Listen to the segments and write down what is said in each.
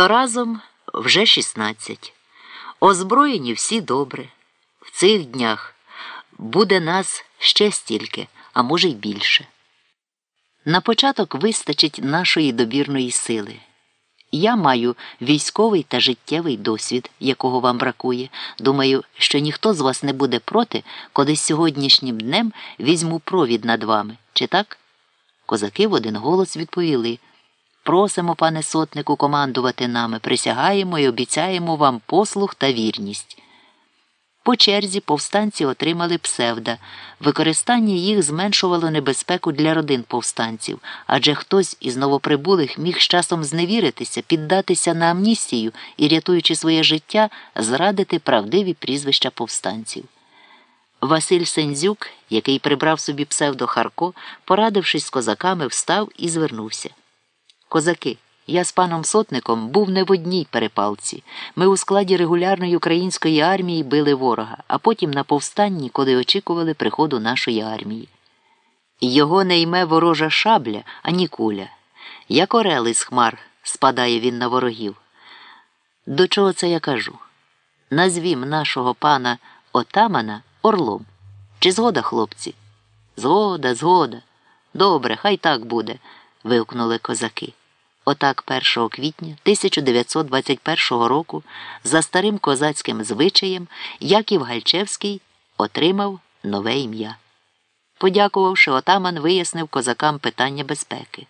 То разом вже 16. Озброєні всі добре. В цих днях буде нас ще стільки, а може й більше. На початок вистачить нашої добірної сили. Я маю військовий та життєвий досвід, якого вам бракує. Думаю, що ніхто з вас не буде проти, коли сьогоднішнім днем візьму провід над вами. Чи так? Козаки в один голос відповіли. Просимо, пане сотнику, командувати нами, присягаємо і обіцяємо вам послуг та вірність. По черзі повстанці отримали псевда. Використання їх зменшувало небезпеку для родин повстанців, адже хтось із новоприбулих міг з часом зневіритися, піддатися на амністію і, рятуючи своє життя, зрадити правдиві прізвища повстанців. Василь Сензюк, який прибрав собі псевдо Харко, порадившись з козаками, встав і звернувся. Козаки. Я з паном сотником був не в одній перепалці. Ми у складі регулярної української армії били ворога, а потім на повстанні, коли очікували приходу нашої армії. Його не йме ворожа шабля, ані куля. Як орел із хмар спадає він на ворогів. До чого це я кажу? Назвім нашого пана отамана орлом. Чи згода, хлопці? Згода, згода. Добре, хай так буде. вигукнули козаки. Отак 1 квітня 1921 року за старим козацьким звичаєм Яків Гальчевський отримав нове ім'я. Подякувавши, отаман вияснив козакам питання безпеки.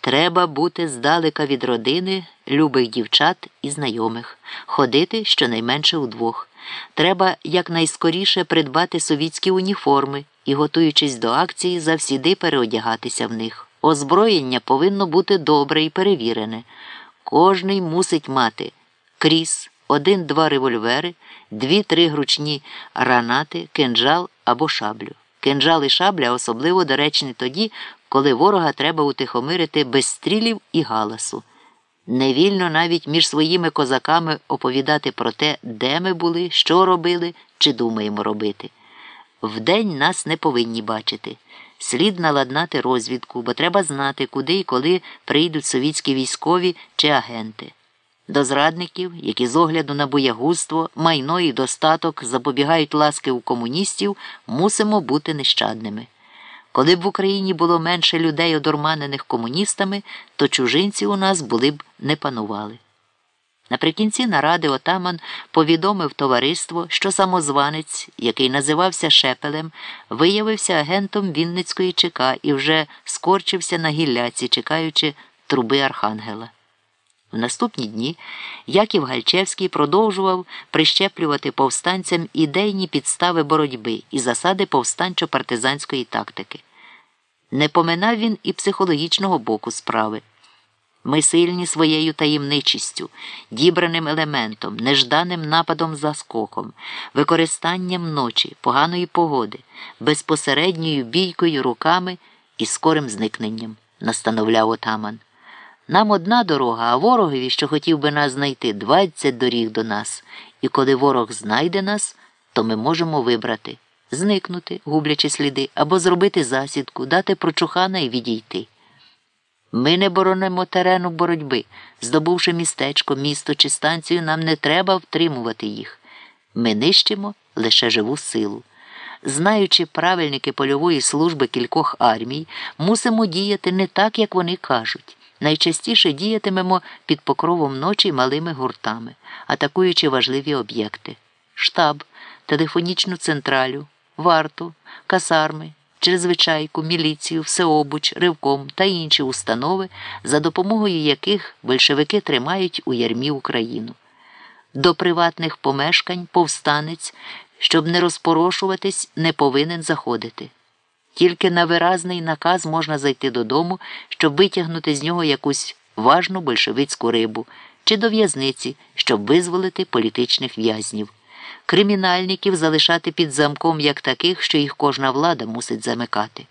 Треба бути здалека від родини, любих дівчат і знайомих, ходити щонайменше удвох. Треба якнайскоріше придбати совітські уніформи і, готуючись до акції, завсіди переодягатися в них. Озброєння повинно бути добре і перевірене. Кожний мусить мати кріс, один-два револьвери, дві-три гручні гранати, кинджал або шаблю. Кинджал і шабля особливо доречні тоді, коли ворога треба утихомирити без стрілів і галасу. Невільно навіть між своїми козаками оповідати про те, де ми були, що робили чи думаємо робити. Вдень нас не повинні бачити. Слід наладнати розвідку, бо треба знати, куди і коли прийдуть совітські військові чи агенти. До зрадників, які з огляду на боягузтво, майно і достаток запобігають ласки у комуністів, мусимо бути нещадними. Коли б в Україні було менше людей, одурманених комуністами, то чужинці у нас були б не панували. Наприкінці наради отаман повідомив товариство, що самозванець, який називався Шепелем, виявився агентом Вінницької ЧК і вже скорчився на гілляці, чекаючи труби Архангела. В наступні дні Яків Гальчевський продовжував прищеплювати повстанцям ідейні підстави боротьби і засади повстанчо-партизанської тактики. Не поминав він і психологічного боку справи. Ми сильні своєю таємничістю, дібраним елементом, нежданим нападом заскоком, використанням ночі, поганої погоди, безпосередньою бійкою руками і скорим зникненням, настановляв отаман. Нам одна дорога, а ворогові, що хотів би нас знайти, двадцять доріг до нас, і коли ворог знайде нас, то ми можемо вибрати зникнути, гублячи сліди, або зробити засідку, дати прочухана і відійти. Ми не боронимо терену боротьби. Здобувши містечко, місто чи станцію, нам не треба втримувати їх. Ми нищимо лише живу силу. Знаючи правильники польової служби кількох армій, мусимо діяти не так, як вони кажуть. Найчастіше діятимемо під покровом ночі малими гуртами, атакуючи важливі об'єкти штаб, телефонічну централю, варту, касарми чрезвичайку, міліцію, всеобуч, ривком та інші установи, за допомогою яких большевики тримають у ярмі Україну. До приватних помешкань повстанець, щоб не розпорошуватись, не повинен заходити. Тільки на виразний наказ можна зайти додому, щоб витягнути з нього якусь важну большевицьку рибу чи до в'язниці, щоб визволити політичних в'язнів кримінальників залишати під замком як таких, що їх кожна влада мусить замикати.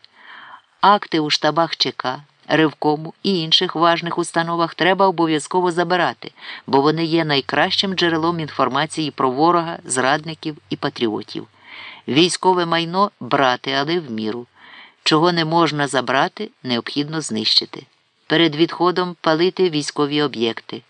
Акти у штабах ЧК, Ревкому і інших важних установах треба обов'язково забирати, бо вони є найкращим джерелом інформації про ворога, зрадників і патріотів. Військове майно брати, але в міру. Чого не можна забрати, необхідно знищити. перед відходом палити військові об'єкти.